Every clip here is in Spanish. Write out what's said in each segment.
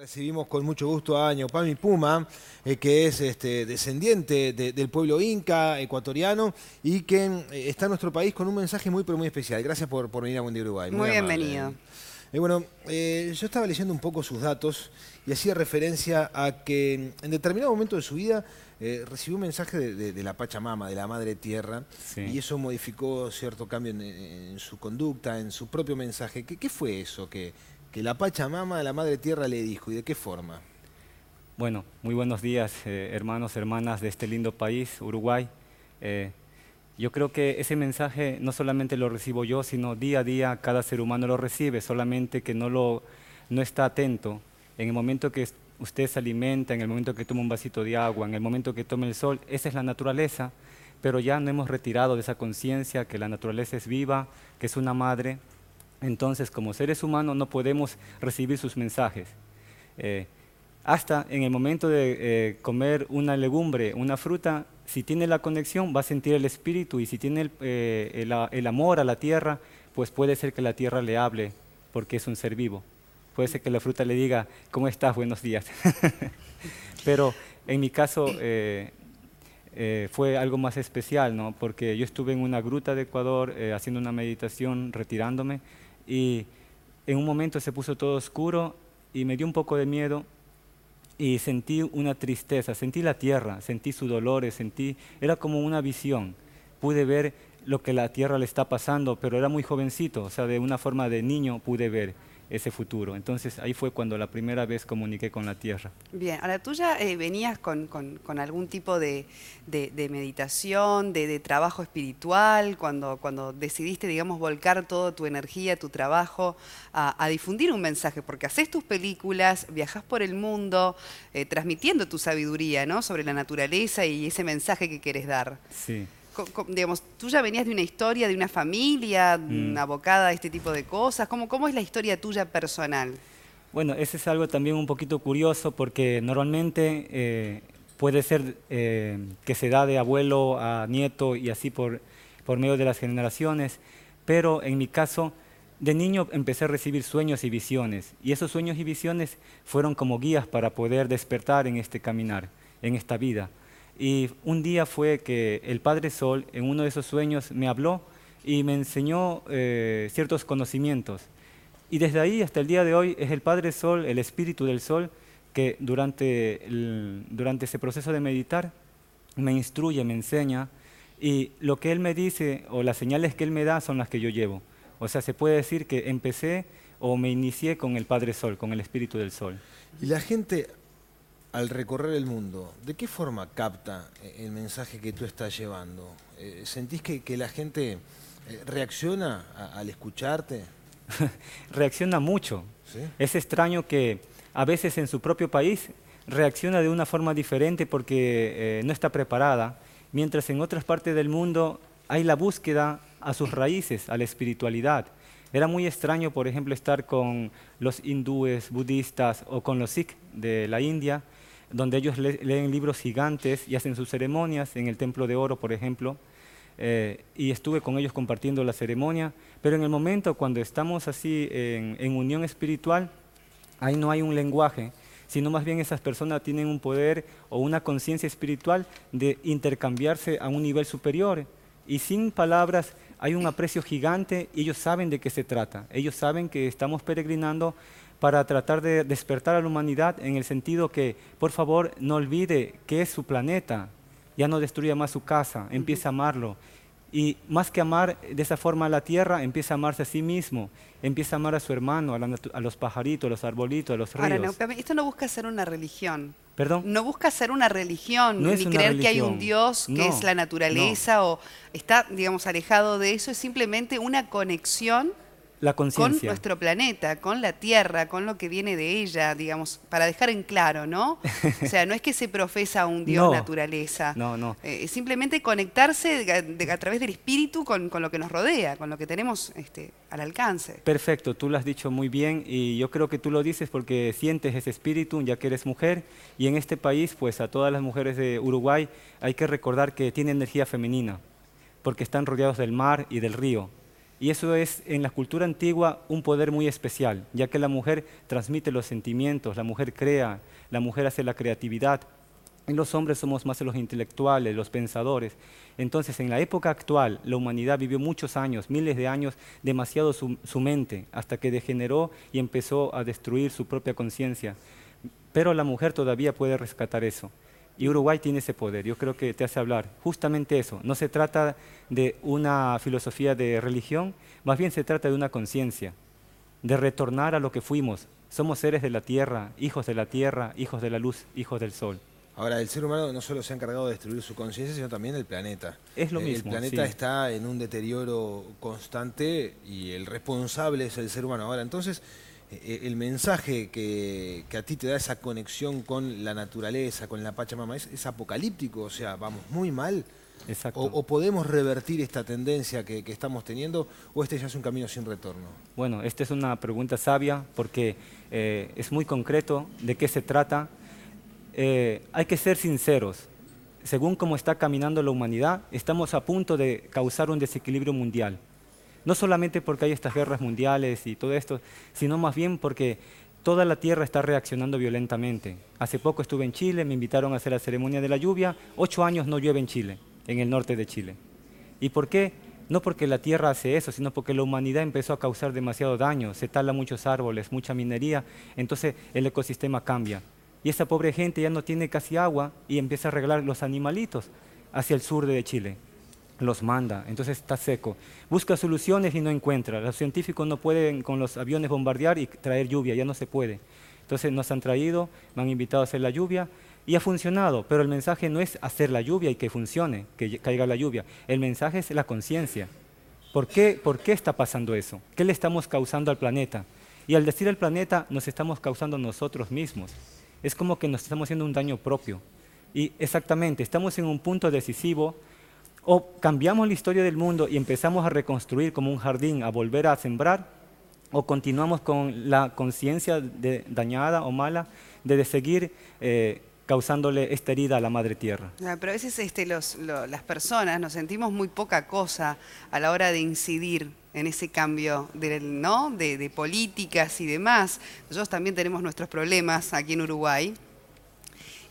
Recibimos con mucho gusto a Ñopami Puma, eh, que es este, descendiente del pueblo inca ecuatoriano y que eh, está en nuestro país con un mensaje muy pero muy especial. Gracias por, venir a Buen Día Uruguay. Muy, bienvenido. Eh, bueno, yo estaba leyendo un poco sus datos y hacía referencia a que en determinado momento de su vida recibió un mensaje de, la Pachamama, de la Madre Tierra, y eso modificó cierto cambio en, su conducta, en su propio mensaje. ¿Qué, qué fue eso que que la Pachamama de la Madre Tierra le dijo y de qué forma. Bueno, muy buenos días eh, hermanos, hermanas de este lindo país, Uruguay. Eh, yo creo que ese mensaje no solamente lo recibo yo, sino día a día cada ser humano lo recibe, solamente que no, lo, no está atento. En el momento que usted se alimenta, en el momento que toma un vasito de agua, en el momento que toma el sol, esa es la naturaleza, pero ya no hemos retirado de esa conciencia que la naturaleza es viva, que es una madre, entonces, como seres humanos no podemos recibir sus mensajes. Eh, hasta en el momento de eh, comer una legumbre, una fruta, si tiene la conexión va a sentir el espíritu y si tiene eh, el, amor a la tierra, pues puede ser que la tierra le hable porque es un ser vivo. Puede ser que la fruta le diga, ¿cómo estás? Buenos días. Pero en mi caso fue algo más especial, ¿no? porque yo estuve en una gruta de Ecuador haciendo una meditación, retirándome, y en un momento se puso todo oscuro y me dio un poco de miedo y sentí una tristeza, sentí la tierra, sentí sus dolores, sentí, era como una visión. Pude ver lo que la tierra le está pasando, pero era muy jovencito, o sea, de una forma de niño pude ver ese futuro. Entonces ahí fue cuando la primera vez comuniqué con la tierra. Bien, ahora tú ya eh, venías con, algún tipo de, meditación, de, trabajo espiritual, cuando, cuando decidiste, digamos, volcar toda tu energía, tu trabajo a, difundir un mensaje, porque haces tus películas, viajas por el mundo, eh, transmitiendo tu sabiduría ¿no? sobre la naturaleza y ese mensaje que quieres dar. Sí digamos, tú ya venías de una historia, de una familia mm. abocada a este tipo de cosas. ¿Cómo, ¿Cómo es la historia tuya personal? Bueno, ese es algo también un poquito curioso porque normalmente eh, puede ser eh, que se da de abuelo a nieto y así por, por medio de las generaciones, pero en mi caso, de niño empecé a recibir sueños y visiones y esos sueños y visiones fueron como guías para poder despertar en este caminar, en esta vida. Y un día fue que el Padre Sol, en uno de esos sueños, me habló y me enseñó eh, ciertos conocimientos. Y desde ahí hasta el día de hoy es el Padre Sol, el Espíritu del Sol, que durante, durante ese proceso de meditar me instruye, me enseña, y lo que Él me dice o las señales que Él me da son las que yo llevo. O sea, se puede decir que empecé o me inicié con el Padre Sol, con el Espíritu del Sol. Y la gente al recorrer el mundo, ¿de qué forma capta eh, el mensaje que tú estás llevando? Eh, ¿Sentís que, la gente eh, reacciona al escucharte? reacciona mucho. Es extraño que a veces en su propio país reacciona de una forma diferente porque no está preparada, mientras en otras partes del mundo hay la búsqueda a sus raíces, a la espiritualidad. Era muy extraño, por ejemplo, estar con los hindúes, budistas o con los sikh de la India, donde ellos leen libros gigantes y hacen sus ceremonias en el Templo de Oro, por ejemplo, eh, y estuve con ellos compartiendo la ceremonia, pero en el momento cuando estamos así en, unión espiritual, ahí no hay un lenguaje, sino más bien esas personas tienen un poder o una conciencia espiritual de intercambiarse a un nivel superior y sin palabras hay un aprecio gigante ellos saben de qué se trata. Ellos saben que estamos peregrinando para tratar de despertar a la humanidad en el sentido que, por favor, no olvide que es su planeta, ya no destruya más su casa, empiece a amarlo. Y más que amar de esa forma a la tierra, empieza a amarse a sí mismo, empieza a amar a su hermano, a, los pajaritos, a los arbolitos, a los ríos. Ahora, esto no busca ser una religión. ¿Perdón? No busca ser una religión, ni creer que hay un Dios que es la naturaleza o está, digamos, alejado de eso, es simplemente una conexión con nuestro planeta, con la Tierra, con lo que viene de ella, digamos, para dejar en claro, ¿no? O sea, no es que se profesa un Dios naturaleza. No, no. Eh, es simplemente conectarse a través del espíritu con, lo que nos rodea, con lo que tenemos este, al alcance. Perfecto, tú lo has dicho muy bien y yo creo que tú lo dices porque sientes ese espíritu ya que eres mujer y en este país, pues a todas las mujeres de Uruguay hay que recordar que tiene energía femenina porque están rodeados del mar y del río Y eso es en la cultura antigua un poder muy especial, ya que la mujer transmite los sentimientos, la mujer crea, la mujer hace la creatividad. Y los hombres somos más los intelectuales, los pensadores. Entonces, en la época actual, la humanidad vivió muchos años, miles de años, demasiado su mente, hasta que degeneró y empezó a destruir su propia conciencia. Pero la mujer todavía puede rescatar eso. Y Uruguay tiene ese poder, yo creo que te hace hablar. Justamente eso, no se trata de una filosofía de religión, más bien se trata de una conciencia, de retornar a lo que fuimos. Somos seres de la tierra, hijos de la tierra, hijos de la luz, hijos del sol. Ahora, el ser humano no solo se ha encargado de destruir su conciencia, sino también el planeta. Es lo mismo. El planeta está en un deterioro constante y el responsable es el ser humano. Ahora, entonces, eh, el mensaje que, a ti te da esa conexión con la naturaleza, con la Pachamama, es, apocalíptico, o sea, vamos muy mal. Exacto. O, podemos revertir esta tendencia que, estamos teniendo, o este ya es un camino sin retorno? Bueno, esta es una pregunta sabia porque eh, es muy concreto de qué se trata. Eh, hay que ser sinceros. Según cómo está caminando la humanidad, estamos a punto de causar un desequilibrio mundial. No solamente porque hay estas guerras mundiales y todo esto, sino más bien porque toda la tierra está reaccionando violentamente. Hace poco estuve en Chile, me invitaron a hacer la ceremonia de la lluvia. Ocho años no llueve en Chile, en el norte de Chile. ¿Y por qué? No porque la tierra hace eso, sino porque la humanidad empezó a causar demasiado daño. Se tala muchos árboles, mucha minería, entonces el ecosistema cambia. Y esa pobre gente ya no tiene casi agua y empieza a arreglar los animalitos hacia el sur de Chile los manda, entonces está seco. Busca soluciones y no encuentra. Los científicos no pueden con los aviones bombardear y traer lluvia, ya no se puede. Entonces nos han traído, me han invitado a hacer la lluvia y ha funcionado, pero el mensaje no es hacer la lluvia y que funcione, que caiga la lluvia. El mensaje es la conciencia. ¿Por qué, ¿Por qué está pasando eso? ¿Qué le estamos causando al planeta? Y al decir el planeta, nos estamos causando nosotros mismos. Es como que nos estamos haciendo un daño propio. Y exactamente, estamos en un punto decisivo o cambiamos la historia del mundo y empezamos a reconstruir como un jardín, a volver a sembrar, o continuamos con la conciencia dañada o mala de, seguir eh, causándole esta herida a la madre tierra. pero a veces este, las personas nos sentimos muy poca cosa a la hora de incidir en ese cambio de, ¿no? de políticas y demás. Nosotros también tenemos nuestros problemas aquí en Uruguay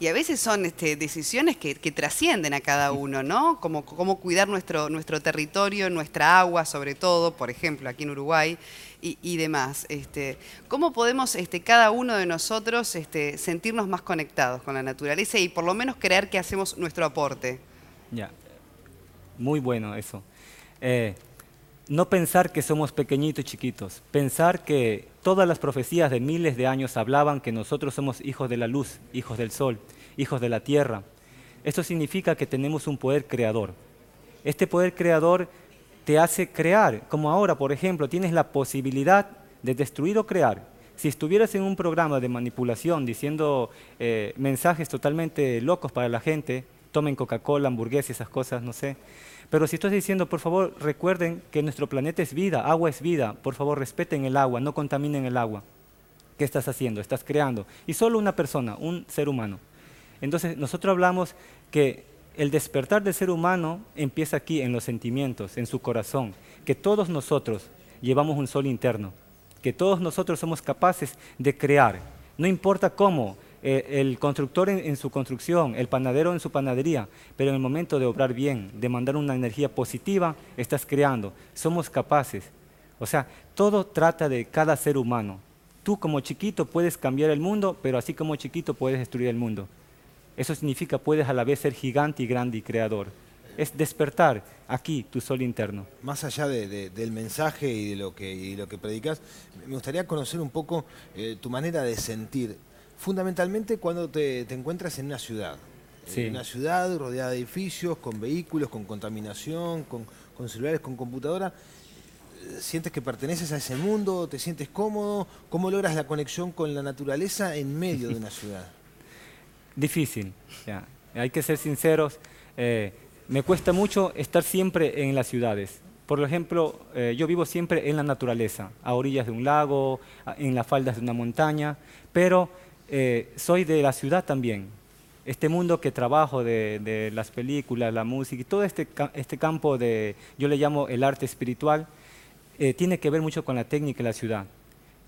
y a veces son este, decisiones que, trascienden a cada uno, ¿no? Como cuidar nuestro, territorio, nuestra agua sobre todo, por ejemplo, aquí en Uruguay y, demás. Este, ¿Cómo podemos este, cada uno de nosotros sentirnos más conectados con la naturaleza y por lo menos creer que hacemos nuestro aporte? Ya, muy bueno eso. Eh, no pensar que somos pequeñitos y chiquitos, pensar que todas las profecías de miles de años hablaban que nosotros somos hijos de la luz, hijos del sol, hijos de la tierra. Esto significa que tenemos un poder creador. Este poder creador te hace crear, como ahora, por ejemplo, tienes la posibilidad de destruir o crear. Si estuvieras en un programa de manipulación diciendo eh, mensajes totalmente locos para la gente, tomen Coca-Cola, hamburguesas, esas cosas, no sé, pero si estás diciendo, por favor, recuerden que nuestro planeta es vida, agua es vida, por favor, respeten el agua, no contaminen el agua. ¿Qué estás haciendo? Estás creando. Y solo una persona, un ser humano. Entonces, nosotros hablamos que el despertar del ser humano empieza aquí, en los sentimientos, en su corazón, que todos nosotros llevamos un sol interno, que todos nosotros somos capaces de crear, no importa cómo, eh, el constructor en, su construcción, el panadero en su panadería, pero en el momento de obrar bien, de mandar una energía positiva, estás creando. Somos capaces. O sea, todo trata de cada ser humano. Tú como chiquito puedes cambiar el mundo, pero así como chiquito puedes destruir el mundo. Eso significa puedes a la vez ser gigante y grande y creador. Es despertar aquí tu sol interno. Más allá del mensaje y de lo que, que predicas, me gustaría conocer un poco eh, tu manera de sentir fundamentalmente cuando te, encuentras en una ciudad. En una ciudad rodeada de edificios, con vehículos, con contaminación, con, celulares, con computadora. ¿Sientes que perteneces a ese mundo? ¿Te sientes cómodo? ¿Cómo logras la conexión con la naturaleza en medio de una ciudad? Difícil, hay que ser sinceros. Eh, me cuesta mucho estar siempre en las ciudades. Por ejemplo, eh, yo vivo siempre en la naturaleza, a orillas de un lago, en las faldas de una montaña, pero eh, soy de la ciudad también. Este mundo que trabajo de, las películas, la música y todo este, este campo de, yo le llamo el arte espiritual, eh, tiene que ver mucho con la técnica de la ciudad.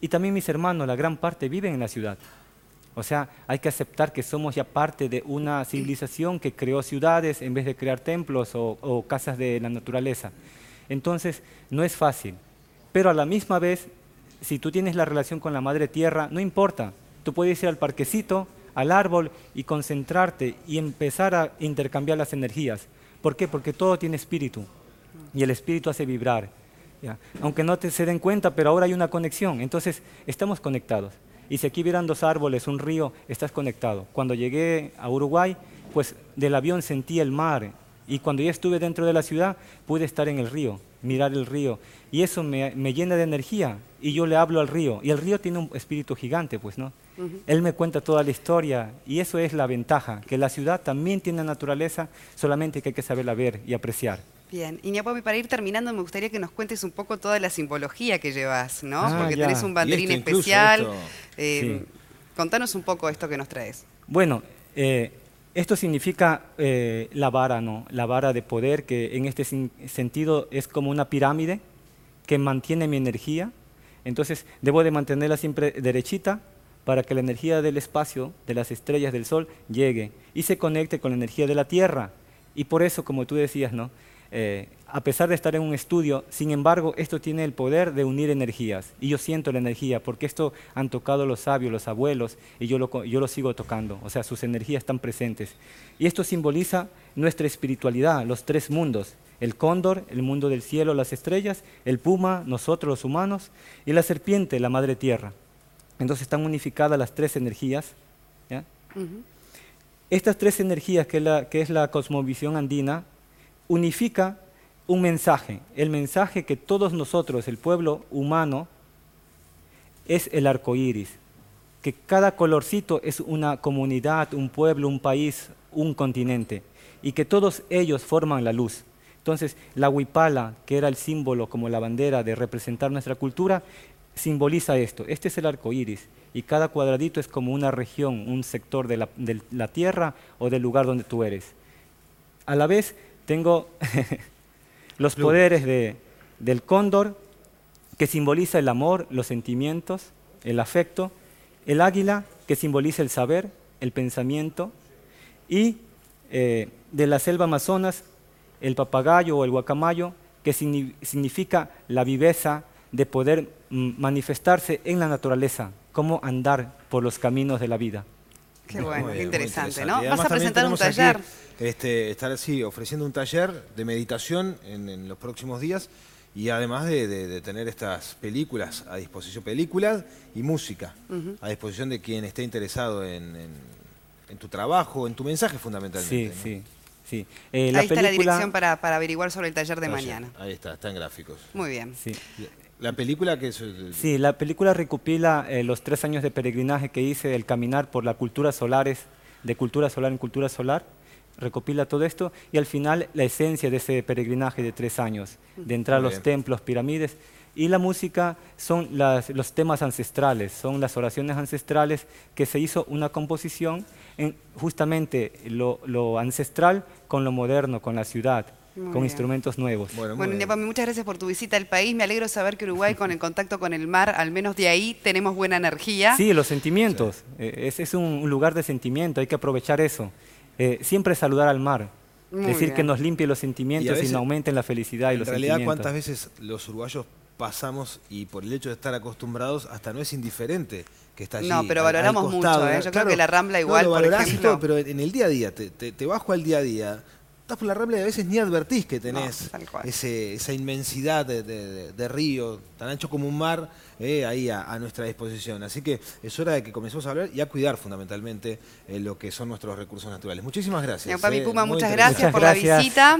Y también mis hermanos, la gran parte viven en la ciudad. O sea, hay que aceptar que somos ya parte de una civilización que creó ciudades en vez de crear templos o, casas de la naturaleza. Entonces, no es fácil. Pero a la misma vez, si tú tienes la relación con la madre tierra, no importa. Tú puedes ir al parquecito, al árbol y concentrarte y empezar a intercambiar las energías. ¿Por qué? Porque todo tiene espíritu y el espíritu hace vibrar. Aunque no te se den cuenta, pero ahora hay una conexión. Entonces, estamos conectados. Y si aquí vieran dos árboles, un río, estás conectado. Cuando llegué a Uruguay, pues del avión sentí el mar. Y cuando ya estuve dentro de la ciudad, pude estar en el río, mirar el río. Y eso me, llena de energía. Y yo le hablo al río. Y el río tiene un espíritu gigante, pues, ¿no? Él me cuenta toda la historia. Y eso es la ventaja, que la ciudad también tiene naturaleza, solamente que hay que saberla ver y apreciar. Bien, y para ir terminando, me gustaría que nos cuentes un poco toda la simbología que llevas, ¿no? Ah, Porque tenés un banderín especial. Eh, contanos un poco esto que nos traes. Bueno, eh, esto significa eh, la vara, ¿no? La vara de poder, que en este sentido es como una pirámide que mantiene mi energía. Entonces, debo de mantenerla siempre derechita para que la energía del espacio, de las estrellas, del sol, llegue y se conecte con la energía de la Tierra. Y por eso, como tú decías, ¿no? Eh, a pesar de estar en un estudio, sin embargo, esto tiene el poder de unir energías. Y yo siento la energía, porque esto han tocado los sabios, los abuelos, y yo lo, yo lo sigo tocando. O sea, sus energías están presentes. Y esto simboliza nuestra espiritualidad, los tres mundos. El cóndor, el mundo del cielo, las estrellas, el puma, nosotros los humanos, y la serpiente, la madre tierra. Entonces están unificadas las tres energías. Estas tres energías, que, la, que es la cosmovisión andina, unifica un mensaje, el mensaje que todos nosotros, el pueblo humano, es el arco iris, que cada colorcito es una comunidad, un pueblo, un país, un continente, y que todos ellos forman la luz. Entonces, la huipala, que era el símbolo como la bandera de representar nuestra cultura, simboliza esto. Este es el arco iris, y cada cuadradito es como una región, un sector de la, de la tierra o del lugar donde tú eres. A la vez, tengo los poderes del cóndor, que simboliza el amor, los sentimientos, el afecto, el águila, que simboliza el saber, el pensamiento, y eh, de la selva amazonas, el papagayo o el guacamayo, que significa la viveza de poder manifestarse en la naturaleza, como andar por los caminos de la vida. Qué bueno, qué interesante, ¿no? Vas a presentar un taller. este, estar así ofreciendo un taller de meditación en, los próximos días y además de, tener estas películas a disposición, películas y música a disposición de quien esté interesado en, tu trabajo, en tu mensaje fundamentalmente. Sí, sí. Sí. Eh, Ahí está la dirección para, averiguar sobre el taller de mañana. Ahí está, está en gráficos. Muy bien. Sí. La película que es... Sí, la película recopila eh, los tres años de peregrinaje que hice, del caminar por la cultura solares, de cultura solar en cultura solar, recopila todo esto y al final la esencia de ese peregrinaje de tres años, de entrar a los templos, pirámides. Y la música son los temas ancestrales, son las oraciones ancestrales que se hizo una composición en justamente lo ancestral con lo moderno, con la ciudad con instrumentos nuevos. Bueno, muchas gracias por tu visita al país. Me alegro saber que Uruguay, con el contacto con el mar, al menos de ahí tenemos buena energía. Sí, los sentimientos. Eh, es, un lugar de sentimiento, hay que aprovechar eso. Eh, siempre saludar al mar. decir que nos limpie los sentimientos y, nos aumenten la felicidad y los sentimientos. En realidad, ¿cuántas veces los uruguayos pasamos y por el hecho de estar acostumbrados hasta no es indiferente que está allí. No, pero valoramos mucho, ¿eh? yo creo que la Rambla igual, por ejemplo... pero en el día a día, te, te, bajo al día a día, estás por la Rambla y a veces ni advertís que tenés esa inmensidad de, río, tan ancho como un mar, eh, ahí a, nuestra disposición. Así que es hora de que comencemos a hablar y a cuidar fundamentalmente eh, lo que son nuestros recursos naturales. Muchísimas gracias. Papi eh, Puma, muchas gracias por la visita.